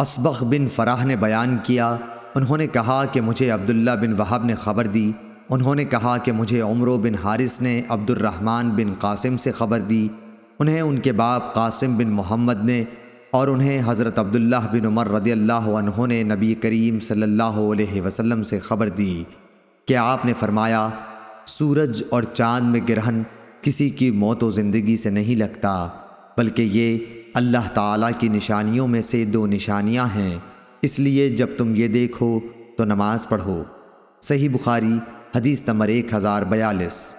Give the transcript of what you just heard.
اسبخ بن فراہ نے بیان کیا۔ انہوں نے کہا کہ مجھے عبداللہ بن وہب نے خبر دی۔ انہوں نے کہا کہ مجھے عمرو بن حارث نے عبد الرحمن بن قاسم سے خبر دی۔ انہیں ان کے باپ قاسم بن محمد نے اور انہیں حضرت عبداللہ بن عمر رضی اللہ عنہ نے نبی کریم صلی اللہ علیہ وسلم سے خبر دی کہ آپ نے فرمایا، سورج اور چاند میں گرہن کسی کی موت و زندگی سے نہیں لگتا، بلکہ یہ اللہ تعالیٰ کی نشانیوں میں سے دو نشانیاں ہیں۔ اس لیے جب تم یہ دیکھو تو نماز پڑھو۔ صحیح بخاری حدیث نمبر ایک ہزار بیالیس۔